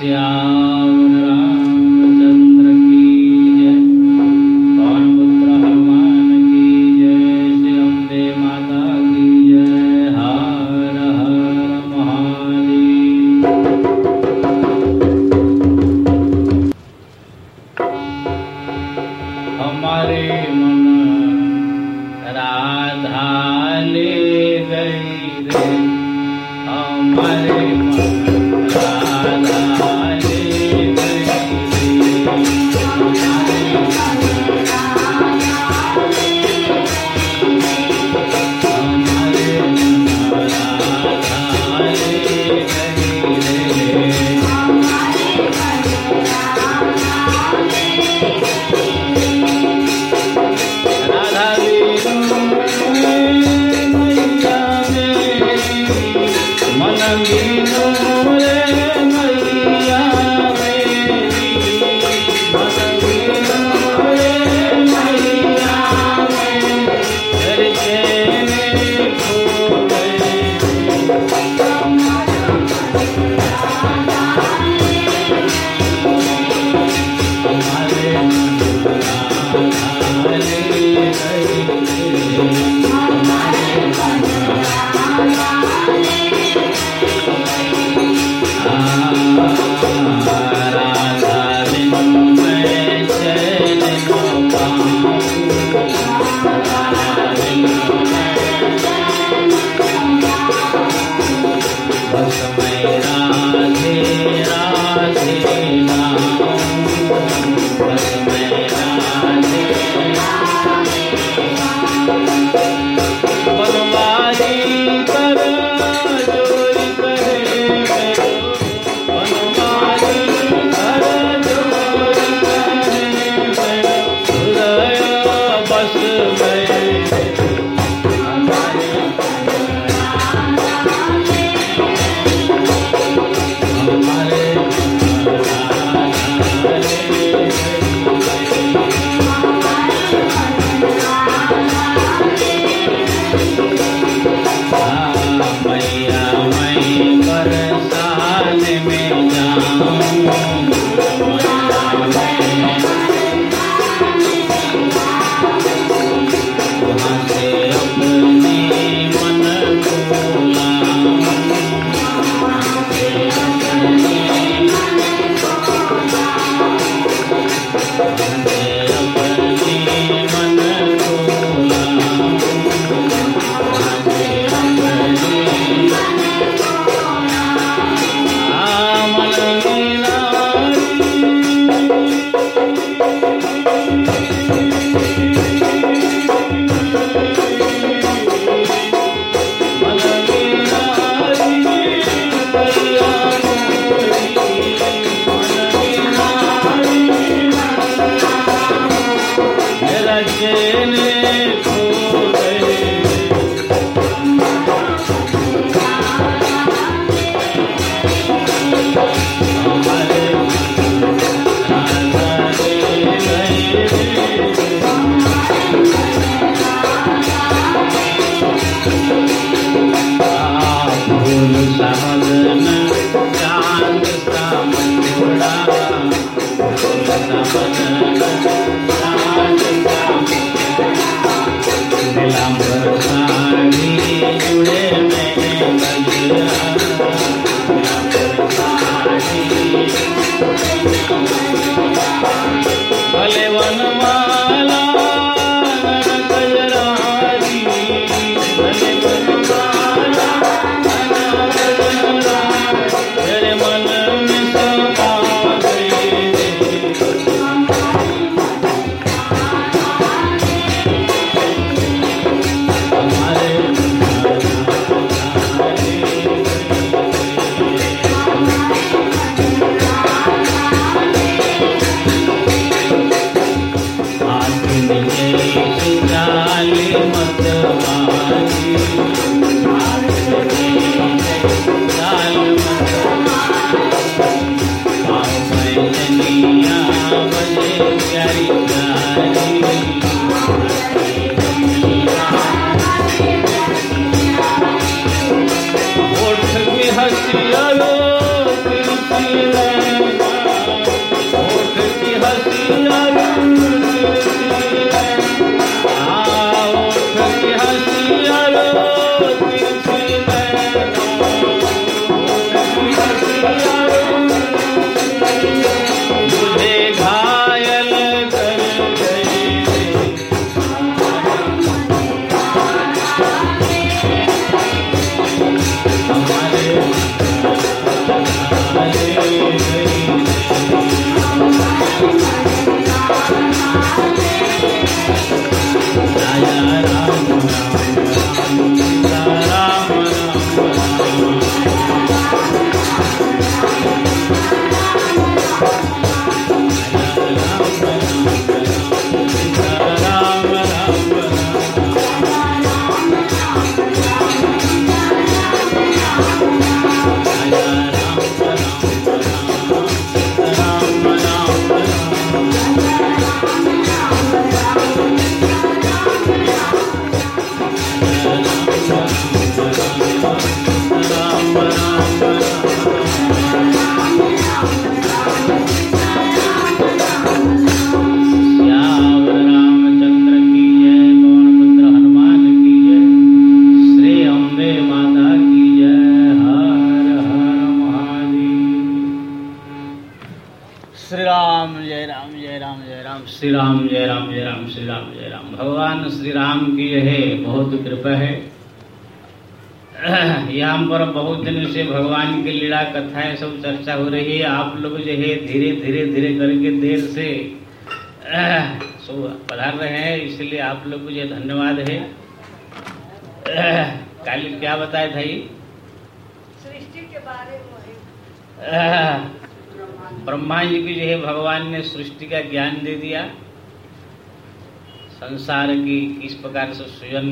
想. Amen. चर्चा हो रही है आप लोग जो है धीरे धीरे धीरे करके देर से सब पधार रहे हैं इसलिए आप लोग को जो धन्यवाद है। कल क्या बताया था ये सृष्टि के बारे में ब्रह्मा जी की जो है भगवान ने सृष्टि का ज्ञान दे दिया। संसार की किस प्रकार से सृजन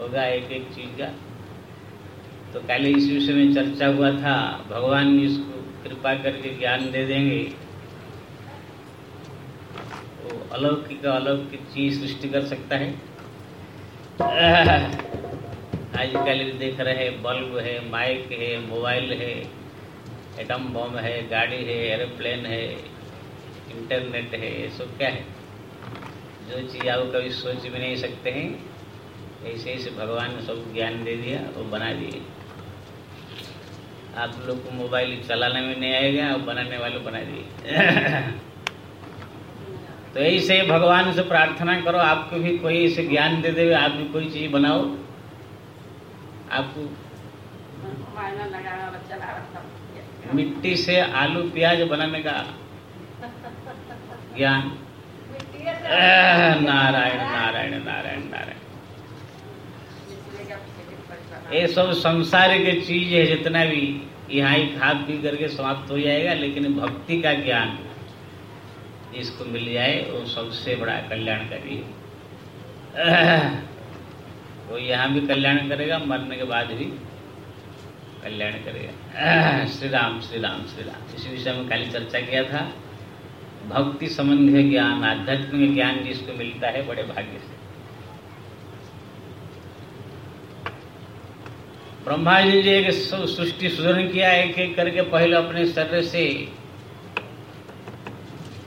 होगा एक एक चीज़ का? तो पहले इस विषय में चर्चा हुआ था। भगवान इसको कृपा करके ज्ञान दे देंगे। तो अलौकिक अलौकिक चीज़ सृष्टि कर सकता है। आजकल देख रहे हैं, बल्ब है, माइक है, मोबाइल है, एटम बम है, गाड़ी है, एरोप्लेन है, इंटरनेट है, ये सब क्या है? जो चीज़ आप कभी सोच भी नहीं सकते हैं, ऐसे ऐसे भगवान ने सब ज्ञान दे दिया और बना दिए। आप लोग को मोबाइल चलाने में नहीं आएगा और बनाने वाले बना दिए। तो ऐसे भगवान से प्रार्थना करो आपको भी कोई ऐसे ज्ञान दे दे आप भी कोई चीज़ बनाओ। आपको मिट्टी से आलू प्याज बनाने का ज्ञान। नारायण नारायण नारायण नारायण। ये सब संसार के चीज़ है, जितना भी यहाँ ही खा पी करके समाप्त हो जाएगा, लेकिन भक्ति का ज्ञान इसको मिल जाए, वो सबसे बड़ा कल्याणकारी वो यहाँ भी कल्याण करेगा, मरने के बाद भी कल्याण करेगा। श्री राम श्री राम श्री राम इसी विषय में कल चर्चा किया था। भक्ति संबंधी ज्ञान, आध्यात्मिक ज्ञान जिसको मिलता है, बड़े भाग्य से। ब्रह्मा जी ने एक सृष्टि सुधरण किया, एक एक करके पहले अपने शरीर से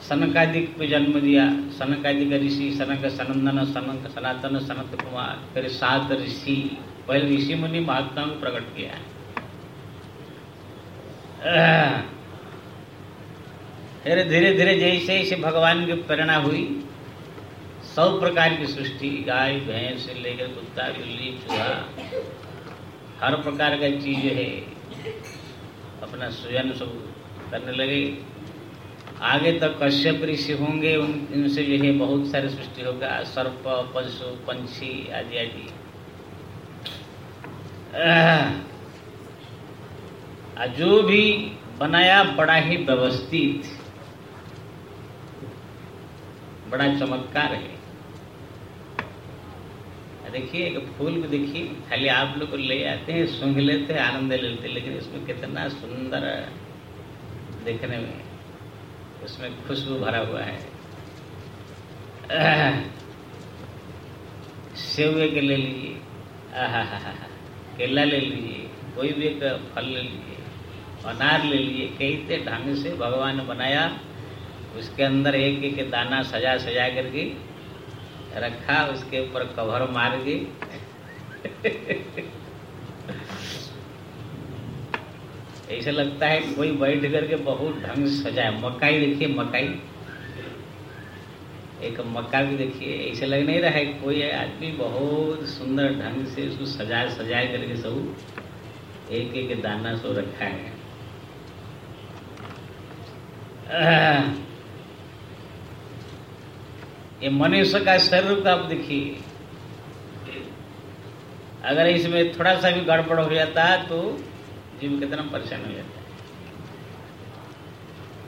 सनकादिक को जन्म दिया। सनकादिक ऋषि, सनक सनंदन सनक सनातन, सनत कुमार, फिर सात ऋषि, पहले ऋषि मुनि महात्मा को प्रकट किया फिर धीरे धीरे जैसे जैसे भगवान की प्रेरणा हुई, सब प्रकार की सृष्टि, गाय, भैंस, लेकर कुत्ता, बिल्ली, चूहा हर प्रकार का चीज़ है। अपना सृजन सब करने लगे। आगे तक कश्यप ऋषि होंगे, उन, इनसे जो है बहुत सारे सृष्टि होगा। सर्प, पशु, पंछी आदि आदि। जो भी बनाया, बड़ा ही व्यवस्थित। बड़ा चमत्कार है। देखिए, एक फूल को देखिए, खाली आप लोग ले आते हैं, सूंघ लेते हैं, आनंद लेते हैं, लेकिन इसमें कितना सुंदर देखने में। उसमें खुशबू भरा हुआ है। सेवे के ले लीजिए। केला ले लीजिए कोई भी एक फल ले लीजिए, अनार ले लीजिए कई ढंग से भगवान ने बनाया, उसके अंदर एक एक दाना सजा सजा करके रखा, उसके ऊपर कवर मार के ऐसा लगता है कोई बैठ करके बहुत ढंग से सजाए। मकाई देखिए, मकाई। एक मक्का भी देखिए, ऐसे लग नहीं रहा है कोई आदमी बहुत सुंदर ढंग से उसको सजा, सजाए करके सब एक एक दाना सो रखा है। ये मनुष्य का का आप देखिए। अगर इसमें थोड़ा सा भी गड़बड़ हो जाता है तो जीव कितना परेशान हो जाता। है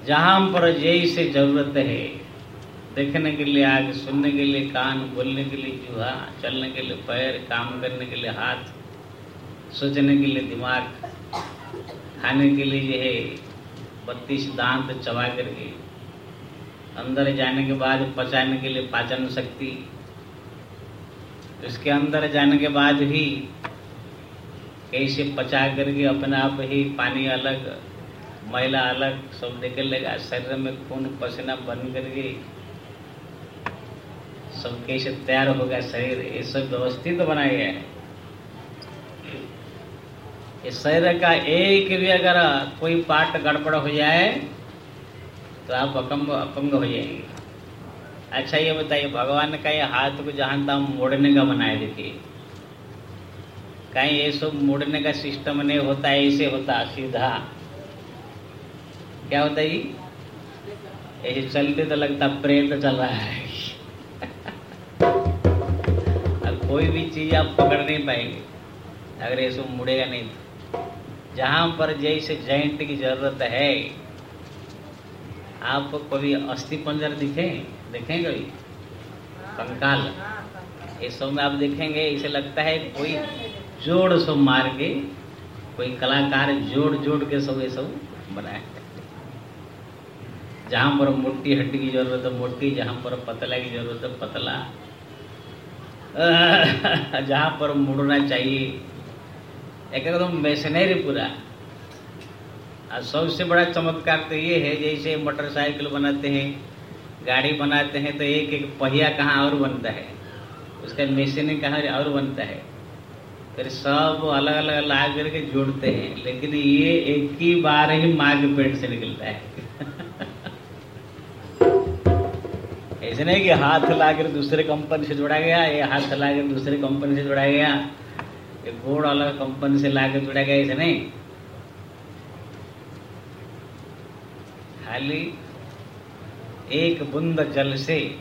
जहाँ पर जैसे ज़रूरत है, देखने के लिए, आग सुनने के लिए, कान बोलने के लिए, चूहा चलने के लिए, पैर काम करने के लिए, हाथ सोचने के लिए, दिमाग खाने के लिए जो है, बत्तीस दांत चबा करके। अंदर जाने के बाद पचाने के लिए पाचन शक्ति। इसके अंदर जाने के बाद भी कैसे पचा करके अपने आप ही पानी अलग, मैला अलग, सब निकल लेगा, शरीर में खून पसीना बन करके सब कैसे तैयार होगा शरीर। ये सब व्यवस्थित तो बनाया गया है। इस शरीर का एक भी अगर कोई पार्ट गड़बड़ हो जाए तो आप अपंग अपंग हो जाएँगे। अच्छा ये बताइए, भगवान का ये हाथ को जहाँ तक मोड़ने का बनाए देखिए। कहीं ये सब मोड़ने का सिस्टम नहीं होता, ऐसे होता, सीधा। क्या होता है ऐसे चलते तो लगता, प्रेत चल रहा है। कोई भी चीज़ आप पकड़ नहीं पाएँगे, अगर ये सब मुड़ेगा नहीं तो। जहाँ पर जैसे जॉइंट की ज़रूरत है आपको कभी अस्थि पंजर दिखे देखें कभी कंकाल। ये सब में आप देखेंगे इसे लगता है कोई जोड़ सब मार के कोई कलाकार जोड़ जोड़ के सब ये सब बनाए। जहाँ पर मोटी हड्डी की ज़रूरत है मोटी जहाँ पर पतला की ज़रूरत है पतला। जहाँ पर मुड़ना चाहिए एकदम मैशनरी पूरा। और सबसे बड़ा चमत्कार तो ये है, जैसे मोटरसाइकिल बनाते हैं, गाड़ी बनाते हैं तो एक एक पहिया कहाँ और बनता है? उसका मशीन कहाँ और बनता है? फिर सब अलग अलग ला करके जोड़ते हैं, लेकिन ये एक ही बार ही माँ के पेट से निकलता है। ऐसे नहीं कि हाथ ला कर दूसरे कंपनी से जोड़ा गया, ये हाथ ला कर दूसरे कंपनी से जोड़ा गया, ये गोड़ अलग कंपनी से ला कर जोड़ा गया, ऐसे नहीं। खाली एक बुंद जल से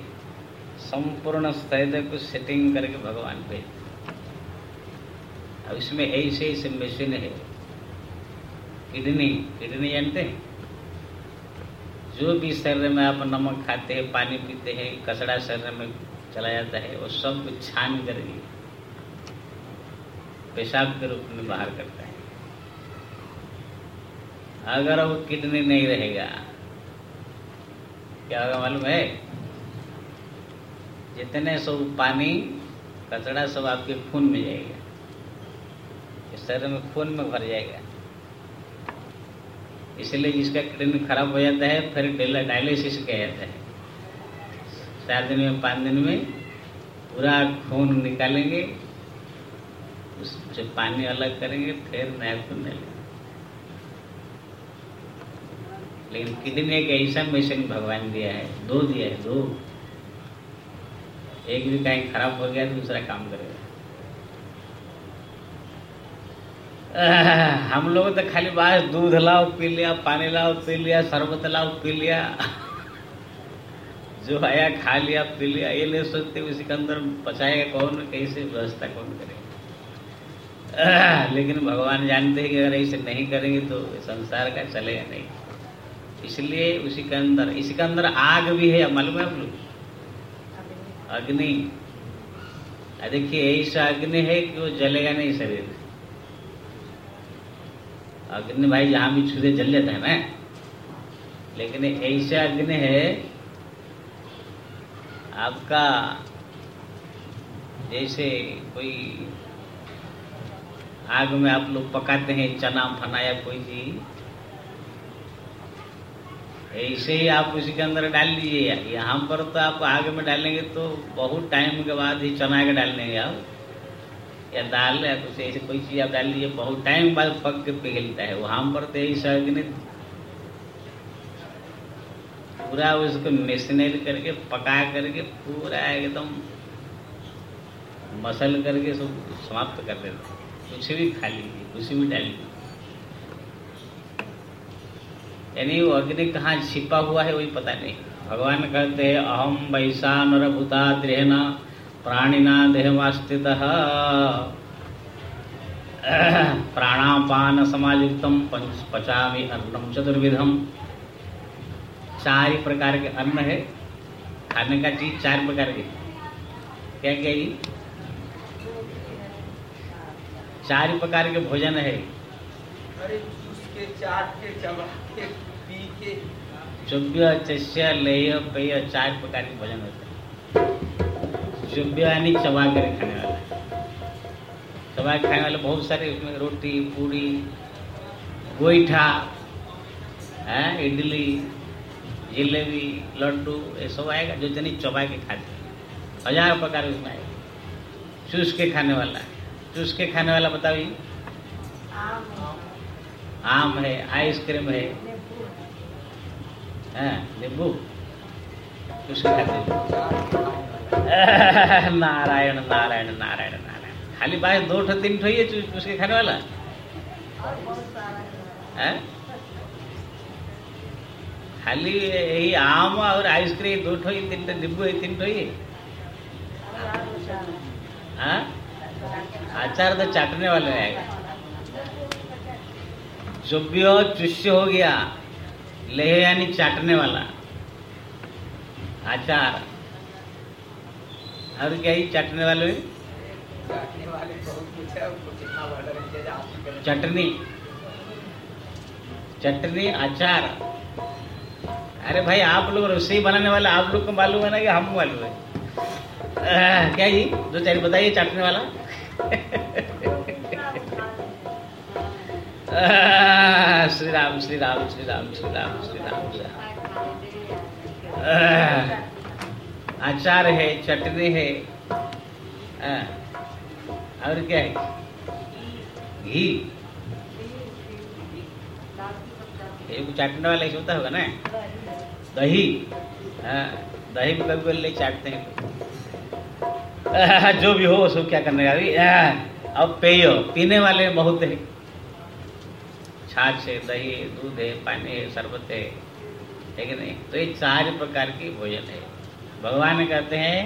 संपूर्ण शरीर को सेटिंग करके भगवान पे। अब इसमें ऐसे ऐसे मशीन है। किडनी किडनी जानते हैं? जो भी शरीर में आप नमक खाते हैं, पानी पीते हैं कचड़ा शरीर में चला जाता है, वो सब छान करके पेशाब के रूप में बाहर करता है। अगर वो किडनी नहीं रहेगा क्या होगा मालूम है? जितने सब पानी, कचरा सब आपके खून में जाएगा। इस शरीर में खून में भर जाएगा। इसलिए जिसका किडनी खराब हो जाता है, फिर डायलिसिस किया जाता है। चार दिन में, पाँच दिन में पूरा खून निकालेंगे उससे पानी अलग करेंगे, फिर नया खून डालेंगे लेकिन किडनी एक ऐसा मशीन भगवान दिया है? दो दिया है, दो। एक भी कहीं खराब हो गया तो दूसरा काम करेगा। हम लोग तो खाली बाहर दूध लाओ, पी लिया, पानी लाओ, पी लिया, शरबत लाओ, पी लिया। जो आया खा लिया, पी लिया, ये नहीं सोचते उसी के अंदर पचाएगा कौन, कैसे व्यवस्था कौन करेगा? लेकिन भगवान जानते हैं कि अगर ऐसे नहीं करेंगे तो संसार का चलेगा नहीं। इसलिए उसी के अंदर, इसी के अंदर आग भी है मालूम है आप लोग? अग्नि। देखिए, ऐसा अग्नि है कि वो जलेगा नहीं शरीर अग्नि भाई जहाँ भी छुदे, जल जाता है ना? लेकिन ऐसा अग्नि है, आपका जैसे कोई आग में आप लोग पकाते हैं, चना फना या कोई चीज़। ऐसे ही आप उसी के अंदर डाल लीजिए यहाँ पर तो आप आग में डालेंगे तो बहुत टाइम के बाद ही चना के डाल देंगे आप। या दाल या कुछ ऐसे कोई चीज़ आप डाल लीजिए बहुत टाइम बाद पक के पिघलता है। वहाँ पर तो यही अग्नि पूरा उसको मिशनरी करके, पका करके, पूरा एकदम मसल करके सब समाप्त कर देते कुछ भी खा लीजिए, कुछ भी डाल लीजिए। यानी अग्नि कहाँ छिपा हुआ है वही पता नहीं। भगवान कहते हैं अहम वैसा नरभूता द्रेहना प्राणिना देहमास्थित प्राणापान समायुक्तम पचामी अन्नम चतुर्विधम। चार ही प्रकार के अन्न है। खाने का चीज़ चार प्रकार के। क्या क्या जी? चार प्रकार के भोजन है। अरे, उसके चाट के चबा चुब्य चश्य लेय पेय चार प्रकार के भोजन होते हैं। चुब्य यानी चबा कर खाने वाला चबा के खाने वाले बहुत सारे उसमें रोटी पूरी गोईठा है इडली जिलेबी लड्डू ये सब आएगा जो जनी चबा के खाते हैं हज़ार प्रकार उसमें आएगा चूस के खाने वाला चूस के खाने वाला बताइए आम है, आइसक्रीम है। हाँ, हैं। नारायण नारायण नारायण नारायण खाली बात दो ठो तीन ठो ही है चूस के खाने वाला हैं? खाली यही आम और आइसक्रीम दो ठो ही तीन ठो नींबू है तीन ठो ही है। हाँ? अचार तो चाटने वाले आएगा चुब्बियो चुष्य हो गया लेह यानी चाटने वाला। अचार और क्या ही चाटने वाले में? है चटनी। चटनी अचार अरे भाई आप लोग रसोई बनाने वाले आप लोग को मालूम है ना कि हम मालूम है। क्या जी? दो चार बताइए चाटने वाला। श्री राम श्री राम श्री राम श्री राम श्री राम श्री राम अचार है चटनी है और क्या है घी चाटने वाला ऐसे होता होगा ना दही दही भी कभी कभी चाटते हैं जो भी हो उसको क्या करने का अभी अब पेय पीने वाले बहुत है छाछ है दही है दूध है पानी है शरबत, है है नहीं? तो ये चार प्रकार की भोजन है। भगवान कहते हैं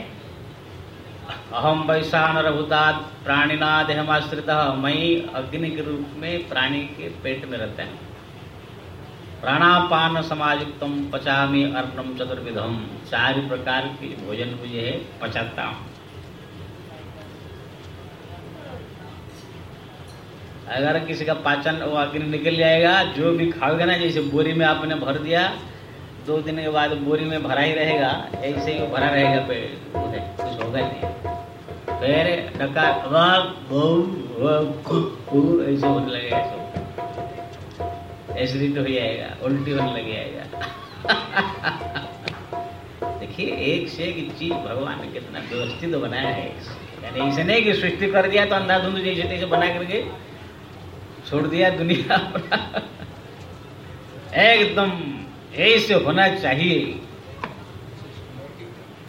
अहम वैशान रघुदात प्राणिना देहमाश्रित मई अग्नि के रूप में प्राणी के पेट में रहते हैं। प्राणापान समायुक्तम पचामी अर्णम चतुर्विधम। चार प्रकार के भोजन मुझे पचाता हूँ अगर किसी का पाचन वो अग्नि निकल जाएगा, जो भी खाओगे ना, जैसे बोरी में आपने भर दिया, दो दिन के बाद बोरी में भरा ही रहेगा, ऐसे ही भरा रहेगा वो कुछ होगा नहीं। डका ऐसे होने लगेगा सब एसिडिटी हो जाएगा, उल्टी होने लग जाएगा। देखिए, एक से एक चीज़ भगवान ने कितना व्यवस्थित बनाया है। यानी ऐसे नहीं कि सृष्टि कर दिया तो अंधाधुंध जैसे तैसे बना करके छोड़ दिया दुनिया एकदम ऐसे होना चाहिए।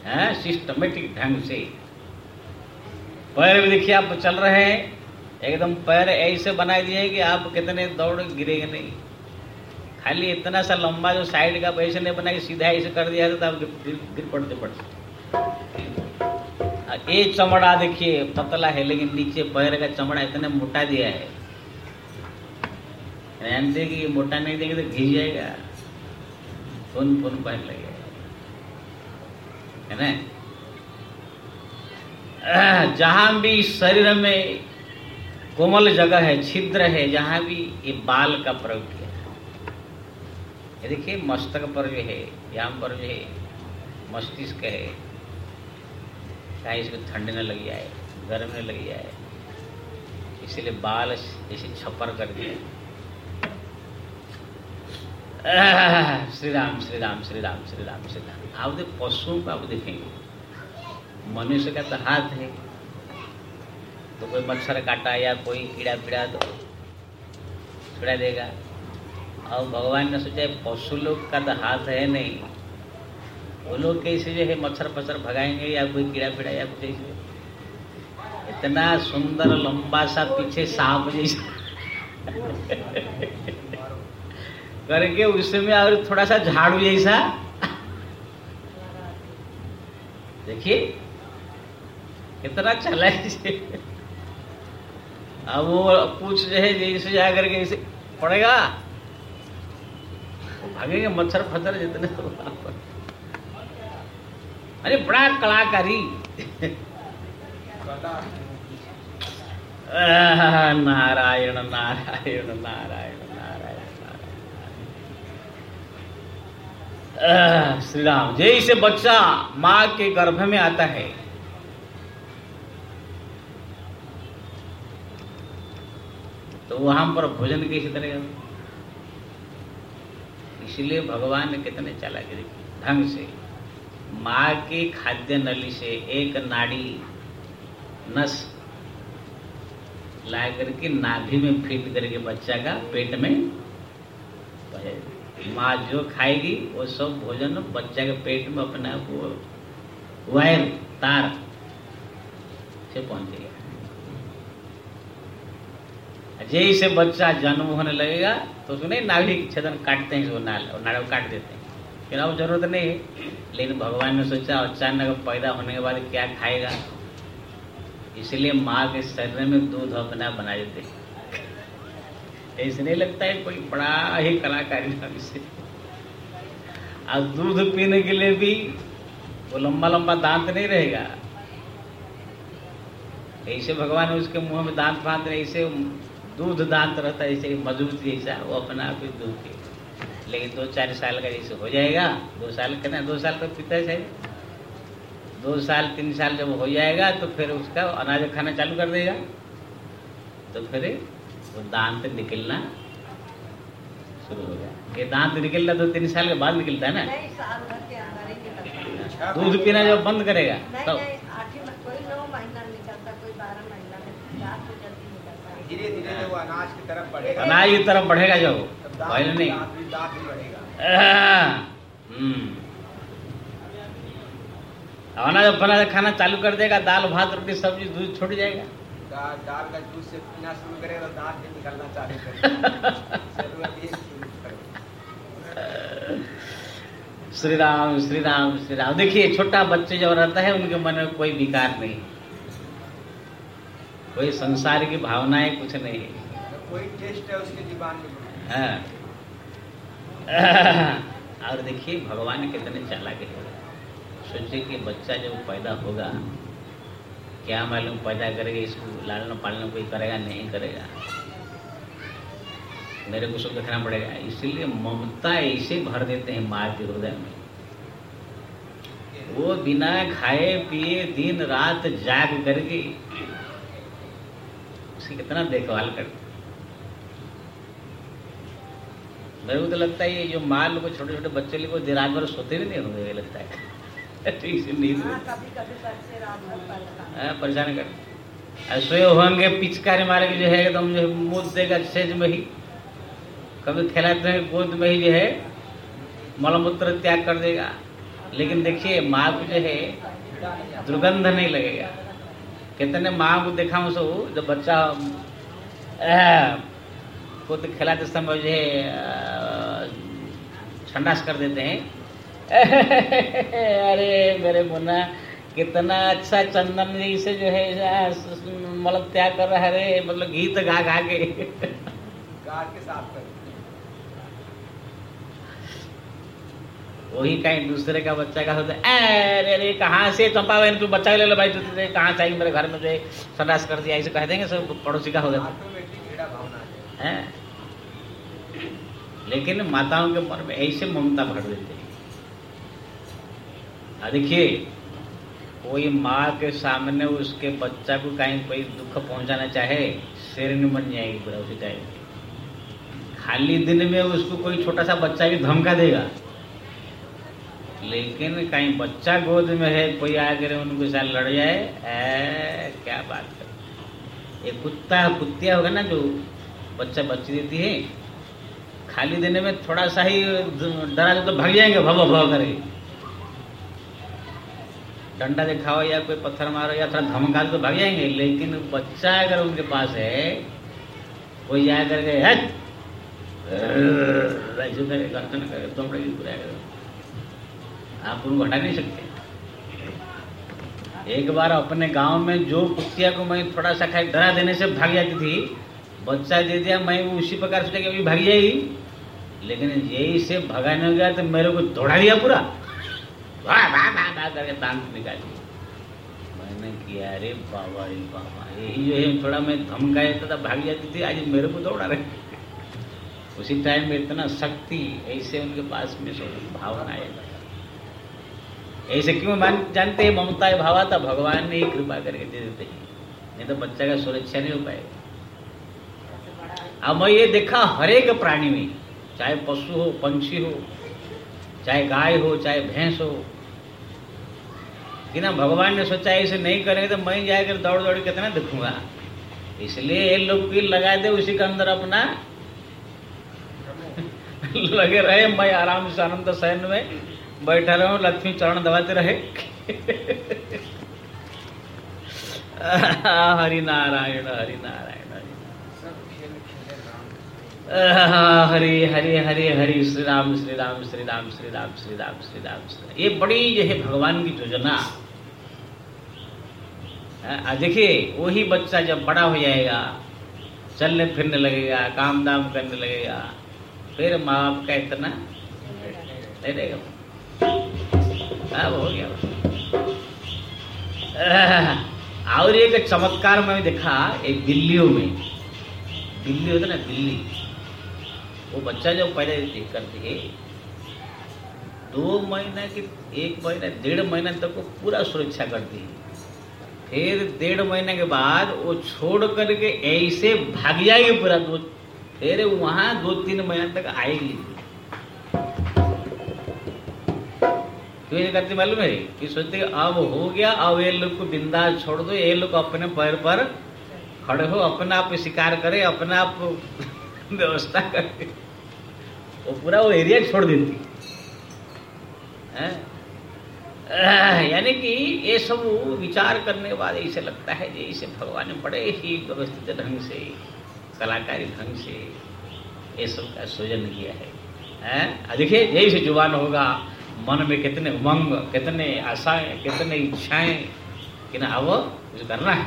हाँ सिस्टमेटिक ढंग से। पैर भी देखिए, आप चल रहे हैं। एकदम पैर ऐसे बना दिए कि आप कितने दौड़ गिरेंगे नहीं। खाली इतना सा लंबा जो साइड का वैसे नहीं बना के सीधा ऐसे कर दिया तो आप गिर पड़ते पड़ते। ये चमड़ा देखिए, पतला है, लेकिन नीचे पैर का चमड़ा इतने मोटा दिया है। कि ये मोटा नहीं देंगे तो घिस जाएगा। फुन फुन पहन लगेगा। है ना? जहाँ भी शरीर में कोमल जगह है छिद्र है जहाँ भी ये बाल का प्रयोग किया है। देखिए मस्तक पर जो है यहाँ पर जो है मस्तिष्क है चाहे इसको ठंड न लग जाए गर्म न लग जाए इसीलिए बाल ऐसे छपर कर आह, श्री राम श्री राम श्री राम श्री राम श्री राम आप देख पशुओं को आप देखेंगे। मनुष्य का तो हाथ है। तो कोई मच्छर काटा या कोई कीड़ा पीड़ा तो छुड़ा देगा। और भगवान ने सोचा, पशु लोग का तो हाथ है नहीं। वो लोग कैसे जो है मच्छर पच्छर भगाएँगे या कोई कीड़ा पीड़ा या कुछ ऐसे? इतना सुंदर लंबा सा पीछे सांप जैसा। करके उसमें और थोड़ा सा झाड़ू जैसा। देखिए कितना चला है अब वो पूछ जो है जैसे जा करके इसे पड़ेगा। भागेंगे मच्छर फच्छर जितने अरे बड़ा कलाकारी। नारायण नारायण नारायण नारायण आह, श्री राम जैसे बच्चा माँ के गर्भ में आता है। तो वहाँ पर भोजन कैसे करेगा? इसलिए भगवान ने कितने चला देखी ढंग से माँ के खाद्य नली से एक नाड़ी नस ला करके नाभि में फिट करके बच्चा का पेट में माँ जो खाएगी, वो सब भोजन बच्चा के पेट में अपने वो वायर, तार से पहुंचेगा। जैसे बच्चा जन्म होने लगेगा तो नहीं नाभि छेदन काटते हैं, नाल और नाड़ काट देते हैं। फिर अब ज़रूरत नहीं है। लेकिन भगवान ने सोचा, अचानक पैदा होने के बाद क्या खाएगा? इसलिए माँ के शरीर में दूध अपना बना देते हैं। ऐसे नहीं लगता है कोई बड़ा ही कलाकारी था इसे। और दूध पीने के लिए भी वो लंबा लंबा दांत नहीं रहेगा। ऐसे भगवान उसके मुँह में दांत फांत ऐसे दूध दांत रहता है, ऐसे मज़बूत जैसा वो अपना आप ही दूध पी लेकिन दो चार साल का जैसे हो जाएगा, दो साल कितना दो साल तक पीता है दो साल, तीन साल जब हो जाएगा तो फिर उसका अनाज खाना चालू कर देगा। तो फिर वो दांत निकलना शुरू हो गया। ये दांत निकलना तो तीन साल के बाद निकलता है ना? नहीं साल भर के अंदर ही निकलता। है। दूध पीना जब बंद करेगा नहीं तब नहीं आठ ही मह- कोई नौ महीना निकलता कोई बारह महीना में रात को जल्दी निकलता है। धीरे धीरे वो अनाज की तरफ़ बढ़ेगा। अनाज की तरफ़ बढ़ेगा जब पहले नहीं। हम्म। अनाज अपना खाना चालू कर देगा दाल भात रोटी सब्ज़ी दूध छूट जाएगा। दाल दाल का जूस से पीना शुरू करेगा तो दांत भी निकलना चालू शुरू करो श्री राम श्री राम श्री राम देखिए छोटा बच्चे जब रहता है उनके मन में कोई विकार नहीं। कोई संसार की भावनाएँ कुछ नहीं। है कोई टेस्ट है उसके जीवन में। हाँ। और देखिए भगवान कितने चालाक है। सोचिए कि बच्चा जब पैदा होगा क्या मालूम पैदा करेगा इसको लालन पालन कोई करेगा, नहीं करेगा। मेरे को सब देखना पड़ेगा। इसीलिए ममता ऐसे भर देते हैं माँ के हृदय में। वो बिना खाए, पिए, दिन, रात जाग करके उसकी कितना देखभाल करते मेरे को तो लगता है ये जो माँ लोग छोटे छोटे बच्चे लोग, वो रात भर सोते भी नहीं होंगे, लगता है। ठीक से नींद परेशान कर। सोए होंगे, पिचकारी मारे के जो है, एकदम जो है मुँह देगा सेज में ही। कभी खिलाते हैं, गोद में ही जो है, मलमूत्र त्याग कर देगा। लेकिन देखिए माँ को जो है, दुर्गंध नहीं लगेगा। कितने माँ को देखा हूँ सो, जब बच्चा को तो खिलाते समय जो है ठंडास कर देते हैं अरे मेरे मुन्ना कितना अच्छा चंदन जी से जो है मतलब त्याग कर रहा है रे मतलब गीत गा गा के। गार के साथ करो। वही कहीं दूसरे का बच्चा का होता है अरे अरे कहाँ से चंपा बहन तू बच्चा ले लो भाई तू तुझे कहाँ चाहिए मेरे घर में जो है संडास कर दिया ऐसे कह देंगे सब पड़ोसी का आ जाए हैं। लेकिन माताओं के मन में ऐसे ममता भर देते हैं। देखिए कोई माँ के सामने उसके बच्चा को कहीं कोई दुख पहुंचाना चाहे शेर नहीं बन जाएगी पूरा उसी टाइम खाली दिन में उसको कोई छोटा सा बच्चा भी धमका देगा। लेकिन कहीं बच्चा गोद में है कोई आकर उनके साथ लड़ जाए ए, क्या बात कर ये कुत्ता कुत्तिया होगा ना जो बच्चा बच्ची देती है खाली देने में थोड़ा सा ही डरा तो भाग जाएँगे भव भव करके डंडा दिखाओ या कोई पत्थर मारो या थोड़ा धमका तो भाग जाएँगे, लेकिन बच्चा अगर उनके पास है, कोई जा करके करे तो आप उनको हटा नहीं सकते। एक बार अपने गाँव में जो कुत्तिया को मैं थोड़ा सा खाई डरा देने से भाग जाती थी, बच्चा दे दिया, मैं उसी प्रकार कि अभी भाग जाएगी लेकिन यही से भगाने गया तो मेरे को दौड़ा दिया पूरा। करके दांत निकाल मैंने किया अरे बाबा रे बाबा यही जो है थोड़ा मैं धमकाया था, भाग जाती थी, आज मेरे को दौड़ा रहे। उसी टाइम में इतना शक्ति, ऐसे उनके पास में सब भावना ऐसे क्यों मान, जानते हैं, ममता है, भावा था, भगवान ने ही कृपा करके दे देते हैं। नहीं तो बच्चा का सुरक्षा नहीं हो पाएगा। अब मैं ये देखा, हरेक प्राणी में, चाहे पशु हो, पंछी हो, चाहे गाय हो, चाहे भैंस हो कि ना भगवान ने सोचा, ऐसे नहीं करेंगे तो मैं जाकर दौड़ दौड़ कितना देखूँगा। इसलिए लोग की लगा दे, उसी के अंदर अपना लगे रहे। मैं आराम से आनंद सहन में बैठा रहूँ, लक्ष्मी चरण दबाते रहे। हरि नारायण हरि नारायण हरि हरि हरि हरि श्री राम श्री राम श्री राम श्री राम श्री राम श्री राम श्री राम। ये बड़ी जो है भगवान की योजना। देखिए, वही बच्चा जब बड़ा हो जाएगा, चलने फिरने लगेगा काम दाम करने लगेगा, फिर माँ बाप का इतना नहीं रहेगा हाँ गया। और एक चमत्कार मैं देखा, एक दिल्लियों में। दिल्ली होता ना, दिल्ली। वो बच्चा जब पहले देख करते है दो महीना की, एक महीना, डेढ़ महीना तक वो पूरा सुरक्षा करती है। फिर डेढ़ महीने के बाद वो छोड़ करके ऐसे भाग जाएगी पूरा दो फिर वहाँ दो तीन महीने तक आएगी। क्यों ये करती मालूम है? कि सोचते अब हो गया, अब ये लोग को बिंदास छोड़ दो, ये लोग अपने पैर पर खड़े हो, अपने आप शिकार करे, अपने आप व्यवस्था करे। वो पूरा वो एरिया छोड़ देती। हैं? यानी कि ये सब विचार करने बाद ऐसे लगता है कि इसे भगवान ने बड़े ही व्यवस्थित ढंग से, कलाकारी ढंग से ये सब का सृजन किया है। देखिए जैसे ज़ुबान होगा, मन में कितने उमंग, कितने आशाएँ, कितने इच्छाएँ, कि ना अब कुछ करना है।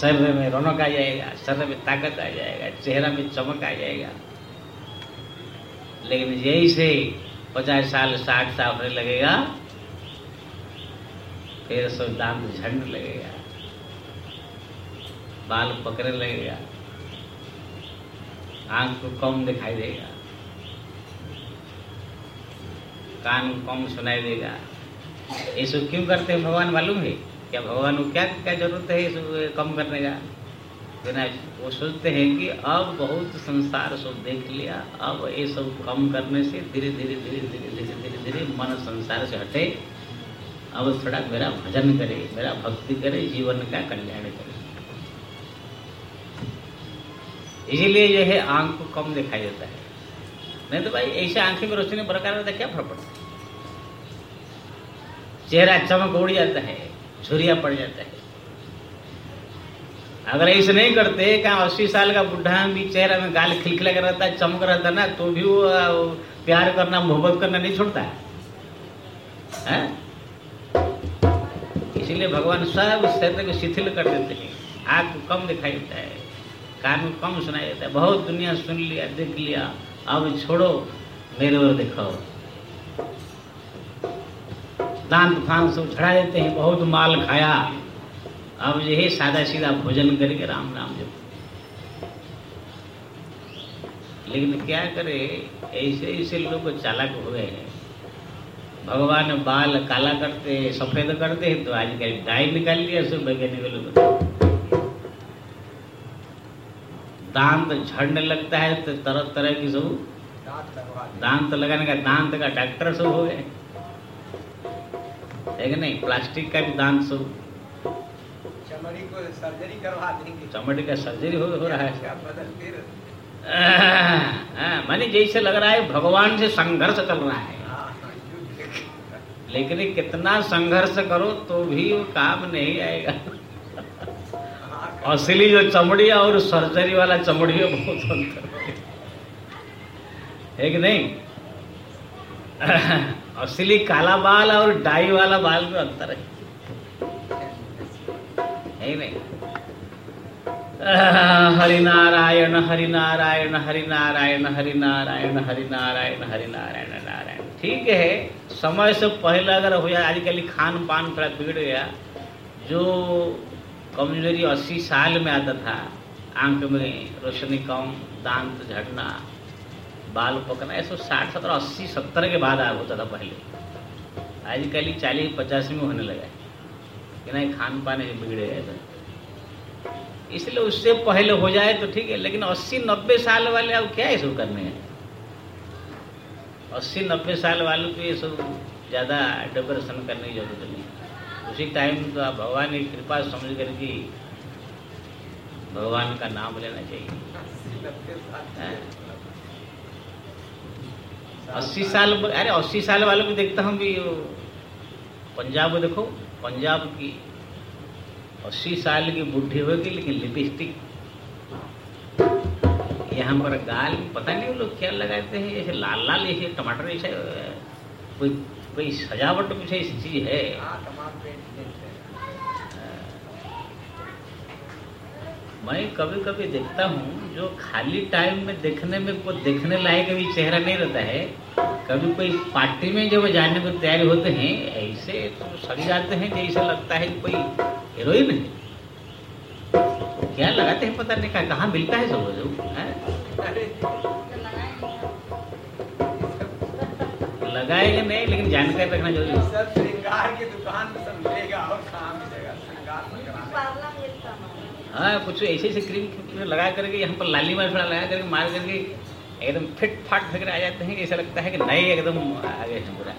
शरीर में रौनक आ जाएगा, शरीर में ताकत आ जाएगा, चेहरा में चमक आ जाएगा। लेकिन यही से पचास साल, साठ साल लगेगा। फिर सब दांत झड़ने लगेगा। बाल पकड़ने लगेगा। आँख को कम दिखाई देगा? कान कम सुनाई देगा? ये सब क्यों करते हैं? भगवान मालूम है? क्या भगवान को क्या क्या ज़रूरत है ये सब कम करने का? वो सोचते हैं कि अब बहुत संसार सब देख लिया अब ये सब कम करने से धीरे धीरे धीरे धीरे धीरे धीरे धीरे मन संसार से हटे। अब थोड़ा मेरा भजन करे मेरा भक्ति करे जीवन का कल्याण करे। इसीलिए जो है आँख को कम दिखाई देता है। नहीं तो भाई ऐसे आँखें में रोशनी रहता है, क्या फ़र्क पड़ता है? चेहरा चमक उड़ जाता है झुरिया पड़ जाता है। अगर ऐसे नहीं करते क्या अस्सी साल का बुढ़ा भी चेहरा में गाल खिलखिला कर रहता है, चमक रहता है ना तो भी वो प्यार करना, मोहब्बत करना नहीं छोड़ता है। हैं? इसीलिए भगवान सब शरीर को शिथिल कर देते हैं। आग को कम दिखाई देता है, कान को कम सुनाई देता है। बहुत दुनिया सुन लिया, देख लिया, अब छोड़ो, मेरे ओर देखो दांत फांत सब झड़ा देते हैं, बहुत माल खाया। अब यही सादा सीधा भोजन करके राम राम जप लेकिन क्या करे, ऐसे ऐसे लोग चालाक हो गए हैं। भगवान बाल काला करते, सफ़ेद करते हैं तो आजकल डाई निकाल लिया सब वैज्ञानिक लोग दांत झड़ने लगता है तो तरह तरह की सब। दांत लगाने का, दांत का डॉक्टर सब हो गए। है नहीं? प्लास्टिक का भी दांत सब। चमड़ी को सर्जरी करवा देंगे। चमड़ी का सर्जरी हो, हो रहा है। माने जैसे लग रहा है भगवान से संघर्ष चल रहा है। हाँ, लेकिन कितना संघर्ष करो तो भी वो काम नहीं आएगा। असली जो चमड़ी और सर्जरी वाला चमड़ी बहुत अंतर है। है कि नहीं? असली काला बाल और डाई वाला बाल में अंतर है। है कि नहीं हरि नारायण हरि नारायण ठीक है, समय से पहले अगर हो जाए आजकल खान पान थोड़ा बिगड़ गया, जो कमज़ोरी अस्सी साल में आता था, आँख में रोशनी कम, दांत झड़ना, बाल पकना ये सब साठ, सत्तर, अस्सी, सत्तर के बाद होता था पहले। आजकल चालीस, पचास में होने लगा है। कि नहीं खान पान ये बिगड़े गए थे। इसलिए उससे पहले हो जाए तो ठीक है लेकिन अस्सी नब्बे साल वाले अब क्या ये सब करने हैं? अस्सी नब्बे साल वालों को ये सब ज़्यादा डेकोरेशन करने की ज़रूरत नहीं उसी टाइम तो आप भगवान की कृपा समझ कर कि भगवान का नाम लेना चाहिए। अस्सी साल हैं? अरे अस्सी साल वालों को देखता हूँ भी पंजाब में देखो। पंजाब की अस्सी साल की बुढ़ी होगी, लेकिन लिपस्टिक। यहाँ पर गाल पता नहीं लोग क्या लगाते हैं, ऐसे लाल लाल, ऐसे टमाटर, ऐसे कोई कोई सजावट, कुछ ऐसी चीज़ है? है मैं कभी कभी देखता हूँ जो खाली टाइम में देखने में कोई देखने लायक भी चेहरा नहीं रहता है कभी कोई पार्टी में जब जाने को तैयार होते हैं ऐसे तो सड़ जाते हैं जैसे लगता है कोई हीरोइन है क्या लगाते हैं पता नहीं कहाँ कहाँ मिलता है सब जो हैं? लगाएँगे नहीं लेकिन जानकारी रखना ज़रूरी है सब श्रृंगार की दुकान में सब मिलेगा और कहाँ मिलेगा श्रृंगार में कराना पार्लर मिलता है कुछ ऐसे ऐसे क्रीम लगा करके यहाँ पर लाली मार थोड़ा लगा करके मार करके एकदम फिट फाट फिकर आ जाते हैं ऐसा लगता है कि नए एकदम आगे हैं पूरा।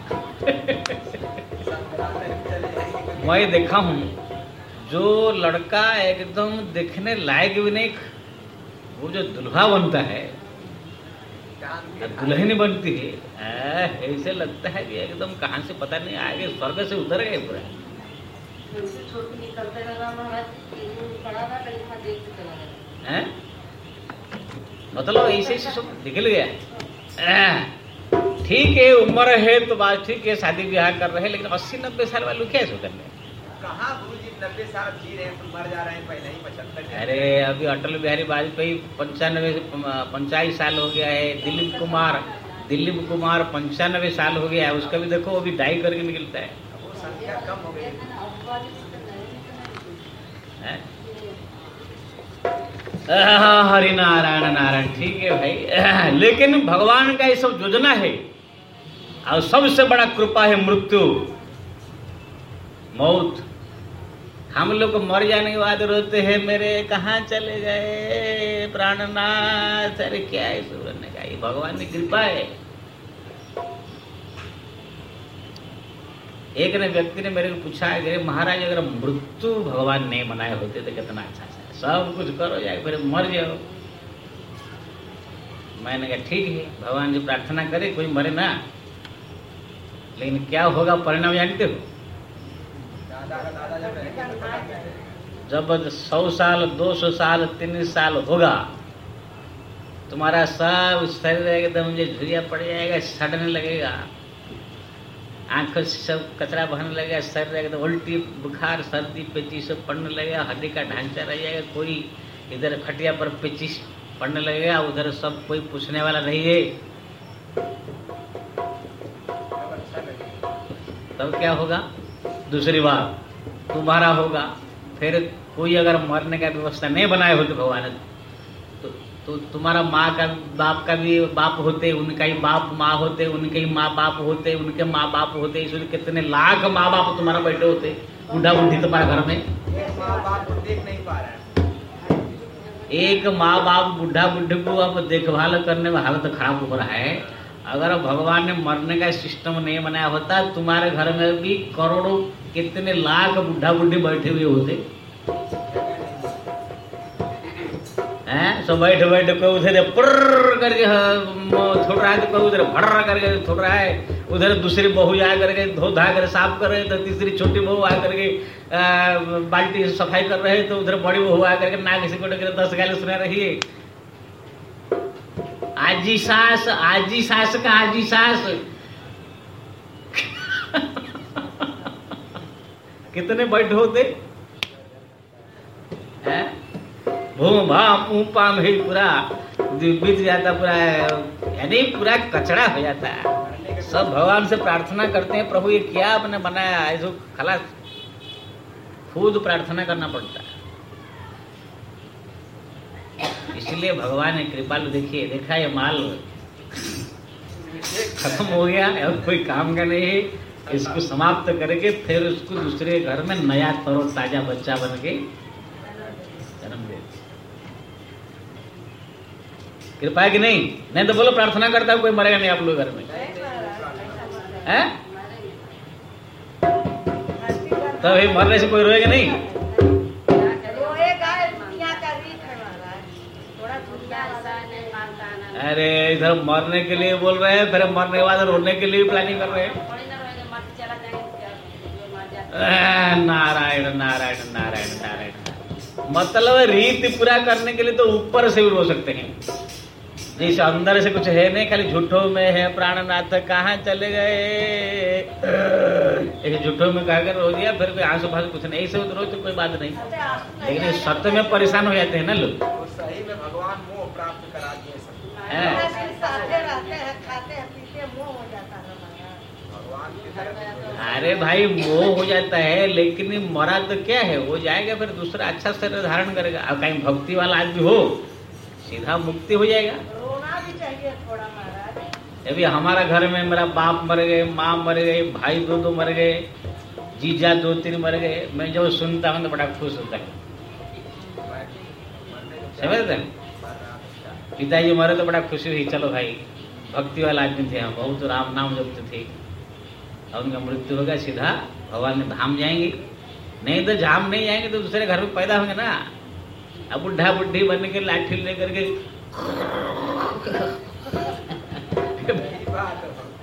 में देखा हूँ जो लड़का एकदम देखने लायक भी नहीं वो जो दुल्हा बनता है दुल्हन बनती है। ऐसे लगता है कि एकदम कहाँ से पता नहीं आगे स्वर्ग से उतर गए पूरा। उनसे छोटू निकलते लगा महाराज वो था कहीं वहाँ देख चला गया हैं? मतलब ऐसे ऐसे सब निकल गया। ठीक है उम्र है तो बात ठीक है शादी ब्याह कर रहे हैं लेकिन अस्सी नब्बे साल वाले क्या कर रहे कहाँ नब्बे साल जी रहे हैं तो मर जा रहे हैं पहले ही पचहत्तर अरे अभी अटल बिहारी वाजपेयी पंचानवे से पंचाईस साल हो गया है दिलीप कुमार दिलीप कुमार पंचानवे साल हो गया है उसका भी देखो अभी डाई करके निकलता है। वो संख्या कम हो गई। हरि नारायण नारायण, ठीक है भाई। लेकिन भगवान का ये सब योजना है, और सबसे बड़ा कृपा है मृत्यु। मौत। हम लोग मर जाने के बाद रोते हैं, मेरे, कहाँ चले गए? प्राणनाथ, अरे क्या है सूरज ने कहा भगवान की कृपा है। एक ने व्यक्ति ने मेरे को पूछा है कि महाराज, अगर मृत्यु भगवान नहीं मनाए होते तो कितना अच्छा था सब कुछ करो जाए फिर मर जाओ। मैंने कहा, ठीक है, भगवान जी प्रार्थना करे, कोई मरे ना। लेकिन क्या होगा परिणाम जानते हो जब तो सौ साल, दो सौ साल, तीन साल होगा, तुम्हारा सब शरीर एकदम जो झुरिया पड़ जाएगा, सड़ने लगेगा। आँखों से सब कचरा बहने लगेगा शरीर एकदम उल्टी, बुखार, सर्दी पेचिश सब पड़ने लगेगा, हड्डी का ढांचा रह जाएगा, कोई इधर खटिया पर पेचिश पड़ने लगेगा, उधर सब कोई पूछने वाला नहीं है। तब क्या होगा? दूसरी बार तुम्हारा होगा, फिर कोई अगर मरने का व्यवस्था नहीं बनाए हो तो भगवान तो, तो तुम्हारा माँ का बाप का भी बाप होते उनका ही बाप माँ होते उनके ही माँ बाप होते उनके माँ बाप होते इसलिए कितने लाख माँ बाप तुम्हारा बैठे होते बूढ़ा बूढ़ी तुम्हारे घर में। एक माँ बाप बुढ़ा बुढ़ी को अब देखभाल करने में हालत खराब हो रहा है। अगर भगवान ने मरने का सिस्टम नहीं बनाया होता तुम्हारे घर में भी करोड़ों कितने लाख बुढ़ा बुढ़ी बैठे हुए होते। हैं सब बैठ बैठ कोई उधर पुर्र करके हाँ, थोड़ रहा है तो कोई उधर भर्र करके थोड़ रहा है। उधर दूसरी बहू आ करके धो धा कर साफ़ कर रहे तो तीसरी छोटी बहू आ करके बाल्टी सफ़ाई कर रहे तो उधर बड़ी बहू आ करके नाक से कोट कर दस गाली सुना रही है। आजी सास आजी सास का आजी सास। कितने बैठ होते? हैं? भूम भाम ऊपा में ही पूरा बीत जाता पूरा यानी पूरा कचड़ा हो जाता है सब भगवान से प्रार्थना करते हैं प्रभु ये क्या आपने बनाया है जो खलास खुद प्रार्थना करना पड़ता है इसलिए भगवान ने कृपालु देखिए देखा ये माल खत्म हो गया अब कोई काम का नहीं है इसको समाप्त करके फिर उसको दूसरे घर में नया तरो ताज़ा बच्चा बन के कृपा कि नहीं नहीं तो बोलो, प्रार्थना करता हूँ, कोई मरेगा नहीं आप लोग घर में। हैं? तो भाई मरने से कोई रोएगा नहीं। अरे, इधर मरने के लिए बोल रहे हैं, फिर मरने के बाद रोने के लिए भी प्लानिंग कर रहे हैं नारायण नारायण नारायण नारायण मतलब रीति पूरा करने के लिए तो ऊपर से भी रो सकते हैं जैसे अंदर से कुछ है नहीं खाली झूठों में है प्राणनाथ कहाँ चले गए? ऐसे झूठों में कहा कर रो दिया फिर कोई आँसू फांसू कुछ नहीं तो रो तो कोई बात नहीं। लेकिन सत्य में परेशान हो जाते हैं ना लोग। सही में भगवान मोह प्राप्त करा दिए सब। हैं? ऐसे साथे रहते खाते पीते मोह जाता महाराज। भगवान की तरफ़ अरे भाई मोह हो जाता है लेकिन मरा तो क्या है? वो जाएगा फिर दूसरा अच्छा शरीर धारण करेगा। अब कहीं भक्ति वाला आदमी हो सीधा मुक्ति हो जाएगा। रोना भी चाहिए थोड़ा महाराज। अभी हमारा घर में मेरा बाप मर गए माँ मर गए भाई दो दो मर गए जीजा दो तीन मर गए। मैं जब सुनता हूँ तो बड़ा खुश होता है। समझते पिताजी मरे तो बड़ा खुशी हुई चलो भाई भक्ति वाला आदमी थे हम बहुत राम नाम जपते थे। और उनका मृत्यु होगा सीधा भगवान धाम जाएँगे। नहीं तो धाम नहीं जाएँगे तो दूसरे घर में पैदा होंगे ना। अब बुढ़ा बुढ़ी बन के लाठी लेकर के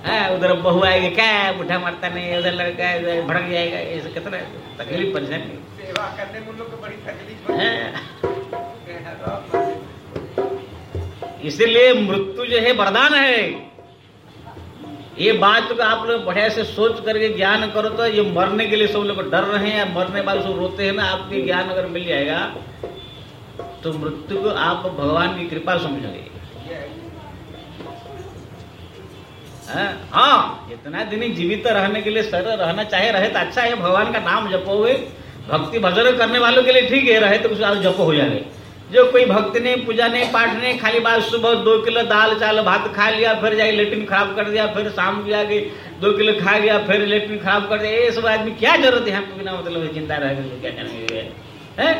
है उधर बहू आएगी क्या बुढ़ा मरता नहीं उधर लड़का है उधर भड़क जाएगा ऐसे कितना तकलीफ़ परेशानी सेवा करने में लोग बड़ी तकलीफ़ तो इसीलिए मृत्यु जो है वरदान है। ये बात को आप लोग बढ़िया से सोच करके ज्ञान करो तो ये मरने के लिए सब लोग डर रहे हैं या मरने वाले सब रोते हैं ना आपके ज्ञान अगर मिल जाएगा तो मृत्यु को आप भगवान की कृपा समझोगे। हाँ हाँ, जितना दिन जीवित रहने के लिए शरीर रहना चाहे रहे तो अच्छा है भगवान का नाम जपो हुए। भक्ति भजन करने वालों के लिए ठीक है रहे तो कुछ जपो हो जाए। जो कोई भक्ति नहीं पूजा नहीं पाठ नहीं खाली बात सुबह दो किलो दाल चावल भात खा लिया फिर जाके लेट्रिन खराब कर दिया फिर शाम को जाके दो किलो खा गया फिर लेट्रिन खराब कर दिया ये सब आदमी क्या ज़रूरत है? बिना मतलब चिंता रह गई क्या करेंगे हैं?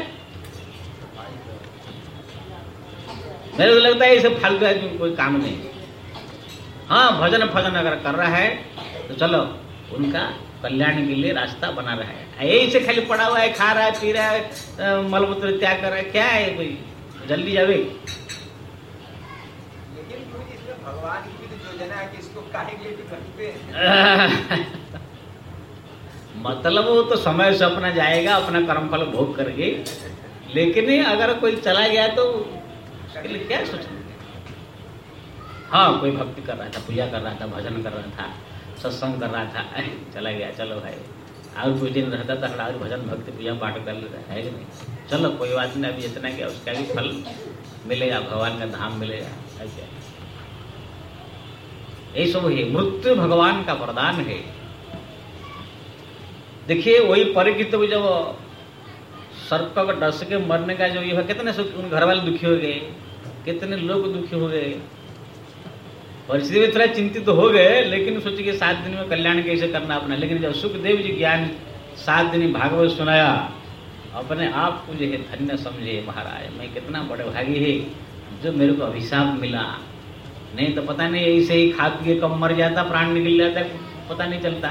मेरे को लगता है ये सब फालतू आदमी कोई काम नहीं। हाँ भजन फजन अगर कर रहा है तो चलो उनका कल्याण के लिए रास्ता बना रहा है। यही से खाली पड़ा हुआ है खा रहा है पी रहा है मलमूत्र त्याग कर रहा है क्या है कोई? जल्दी जावे। भगवान की भी तो योजना है कि इसको काहे के लिए भी हैं? मतलब वो तो समय से अपना जाएगा अपना कर्म फल भोग करके। लेकिन अगर कोई चला गया तो लिए क्या सोचना हाँ? कोई भक्ति कर रहा था, पूजा कर रहा था, भजन कर रहा था, सत्संग कर रहा था चला गया, चलो भाई। और कुछ दिन रहता था और भजन, भक्ति, पूजा, पाठ कर लेता है कि नहीं? चलो, कोई बात नहीं, अभी इतना क्या, उसका भी फल मिलेगा, भगवान का धाम मिलेगा ऐसे यही सब है, मृत्यु भगवान का वरदान है। देखिए, वही परिचित को जब सर्प का डस के मरने का जो ये कितने सुख, उन घर वाले दुखी हो गए। कितने लोग दुखी हो गए। परिस्थिति में थोड़ा चिंतित तो हो गए, लेकिन सोचे कि सात दिन में कल्याण कैसे करना अपना। लेकिन जब सुखदेव जी ज्ञान सात दिन भागवत सुनाया, अपने आप को जो है धन्य समझे, महाराज, मैं कितना बड़े भागी है, जो मेरे को अभिशाप मिला। नहीं तो पता नहीं, ऐसे ही खा पी के कब मर जाता, प्राण निकल जाता, पता नहीं चलता।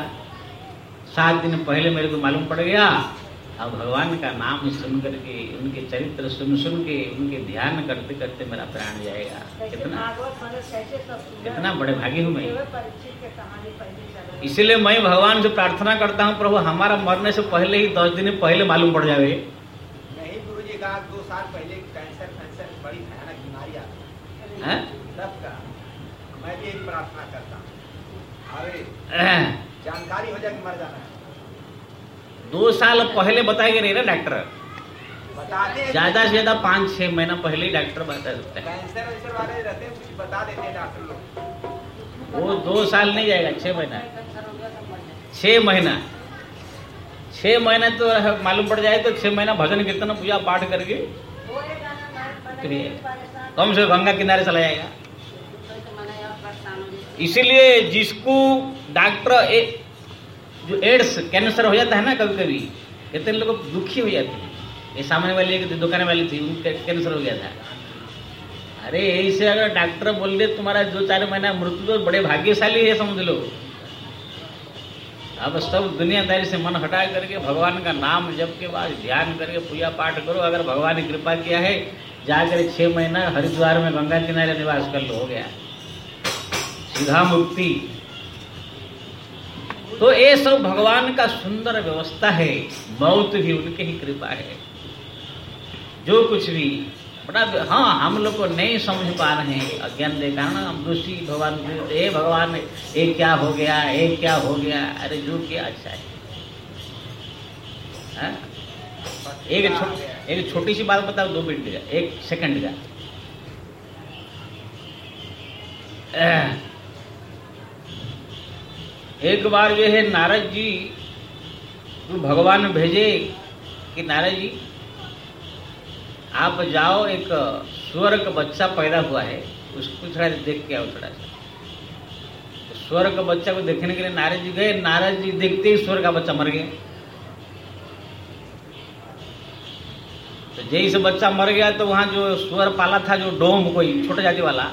सात दिन पहले मेरे को मालूम पड़ गया अब भगवान का नाम सुन करके उनके चरित्र सुन सुन के उनके ध्यान करते करते मेरा प्राण जाएगा। कितना कितना बड़े भागी हूँ मैं। इसीलिए मैं भगवान से प्रार्थना करता हूँ प्रभु हमारा मरने से पहले ही दस दिन पहले मालूम पड़ जावे। नहीं गुरु जी का दो साल पहले कैंसर कैंसर बड़ी भयानक बीमारी आ गई। हैं? मैं भी प्रार्थना करता हूँ। जानकारी हो जाए कि मर जाना है। दो साल पहले बताए नहीं ना डॉक्टर। ज़्यादा से ज़्यादा पाँच छह महीना पहले ही डॉक्टर बता सकता है। देते हैं वो दो साल नहीं जाएगा छह महीना। छह महीना। छह महीना तो मालूम पड़ जाए तो छह महीना भजन कीर्तन पूजा पाठ करके कम से गंगा किनारे चला जाएगा। इसीलिए जिसको डॉक्टर जो एड्स कैंसर हो जाता है ना कभी कभी कितने लोग दुखी हो जाते हैं। ये सामने वाली एक दुकान वाली थी, उनका कैंसर हो गया था। अरे ऐसे अगर डॉक्टर बोल दे, तुम्हारा दो चार महीना मृत्यु तो बड़े भाग्यशाली है, समझ लो। अब सब दुनियादारी से मन हटा करके भगवान का नाम जप के बाद ध्यान करके पूजा पाठ करो। अगर भगवान ने कृपा किया है, जाकर छह महीना हरिद्वार में गंगा किनारे निवास कर लो, हो गया। सीधा मुक्ति। तो ये सब भगवान का सुंदर व्यवस्था है मौत भी उनके ही कृपा है। जो कुछ भी बड़ा हाँ हम लोग को नहीं समझ पा रहे हैं अज्ञान के कारण हम दूसरी भगवान हे भगवान ये क्या हो गया ये क्या हो गया अरे जो किया अच्छा है। हाँ? एक छो, एक छोटी सी बात बताओ दो मिनट का एक सेकंड का। एक बार जो है, नारद जी को भगवान भेजे कि नारद जी, आप जाओ, एक स्वर का बच्चा पैदा हुआ है, उसको थोड़ा देख के आओ थोड़ा सा। तो स्वर का बच्चा को देखने के लिए नारद जी गए, नारद जी देखते ही स्वर का बच्चा मर गया। तो जैसे बच्चा मर गया तो वहाँ जो स्वर पाला था, जो डोम कोई छोटे जाति वाला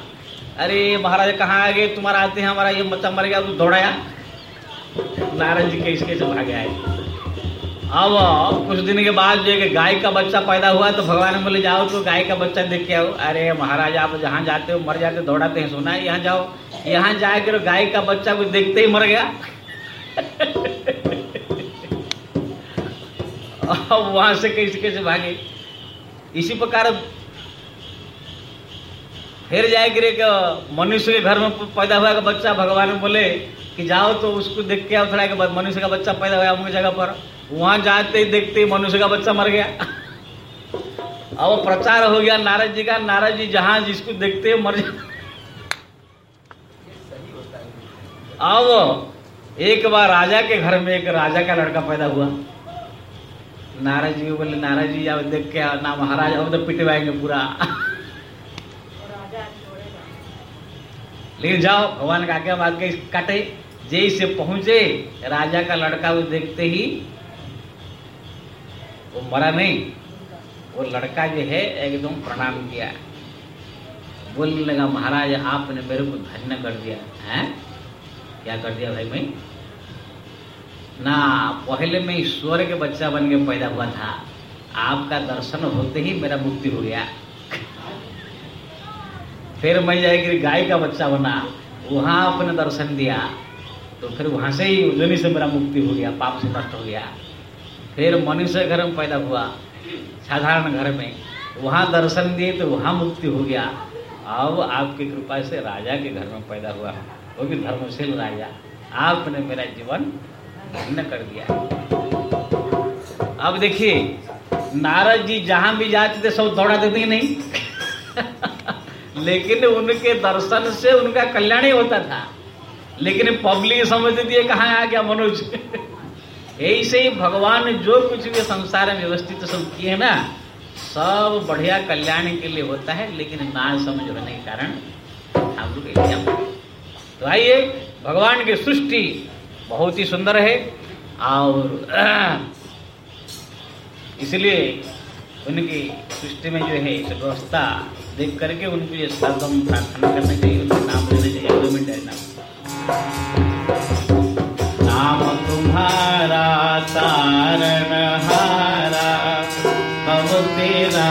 अरे महाराज कहाँ आ गए, तुम्हारा आते हैं, हमारा ये बच्चा मर गया तो दौड़ाया। नारद जी कैसे कैसे भागे आए। अब कुछ दिन के बाद जो है गाय का बच्चा पैदा हुआ तो भगवान ने बोले, जाओ तो गाय का बच्चा देख के आओ। अरे महाराज, आप जहाँ जाते हो, मर जाते, दौड़ाते हैं, सुना, यहाँ जाओ। यहाँ जाए जाकर गाय का बच्चा को देखते ही मर गया। अब वहाँ से कैसे कैसे भागे? इसी प्रकार फिर जाकर एक मनुष्य के घर में पैदा हुआ का बच्चा, भगवान बोले कि जाओ तो उसको देख के आओ थोड़ा मनुष्य का बच्चा पैदा हुआ उनकी जगह पर। वहाँ जाते ही देखते ही मनुष्य का बच्चा मर गया। अब प्रचार हो गया नारद जी का। नारद जी जहाँ जिसको देखते मर जा सही होता है अब एक बार राजा के घर में एक राजा का लड़का पैदा हुआ। नारद जी बोले, नारद जी, अब देख के ना महाराज, अब तो पिटवाएँगे पूरा राजा छोड़ेगा लेकिन जाओ, भगवान का आज्ञा बात के काटे। जैसे पहुँचे, राजा का लड़का वो देखते ही वो मरा नहीं। वो लड़का जो है, एकदम प्रणाम किया। बोलने लगा, महाराज, आपने मेरे को धन्य कर दिया। है? क्या कर दिया भाई मैं? ना, पहले मैं ईश्वर के बच्चा बन के पैदा हुआ था। आपका दर्शन होते ही मेरा मुक्ति हो गया। फिर मैं जाएगी गाय का बच्चा बना, वहाँ आपने दर्शन दिया। तो फिर वहाँ से ही उजनी से मेरा मुक्ति हो गया, पाप से नष्ट हो गया। फिर मनुष्य घर में पैदा हुआ, साधारण घर में। वहाँ दर्शन दिए तो वहाँ मुक्ति हो गया। अब आपकी कृपा से राजा के घर में पैदा हुआ वो भी धर्मशील राजा। आपने मेरा जीवन धन्य कर दिया। अब देखिए, नारद जी जहाँ भी जाते थे, सब दौड़ा देते ही नहीं? लेकिन उनके दर्शन से उनका कल्याण ही होता था। लेकिन पब्लिक समझती थी, कहाँ आ गया मनोज? ऐसे ही भगवान ने जो कुछ भी संसार में व्यवस्थित सब किए ना, सब बढ़िया कल्याण के लिए होता है, लेकिन ना समझ होने के कारण हम लोग तो आइए, भगवान की सृष्टि बहुत ही सुंदर है और इसलिए उनकी सृष्टि में जो है व्यवस्था देख करके उनके ये सरगम प्रार्थना करना चाहिए उनका नाम लेना चाहिए दो मिनट नाम नाम तुम्हारा तारण हारा तेरा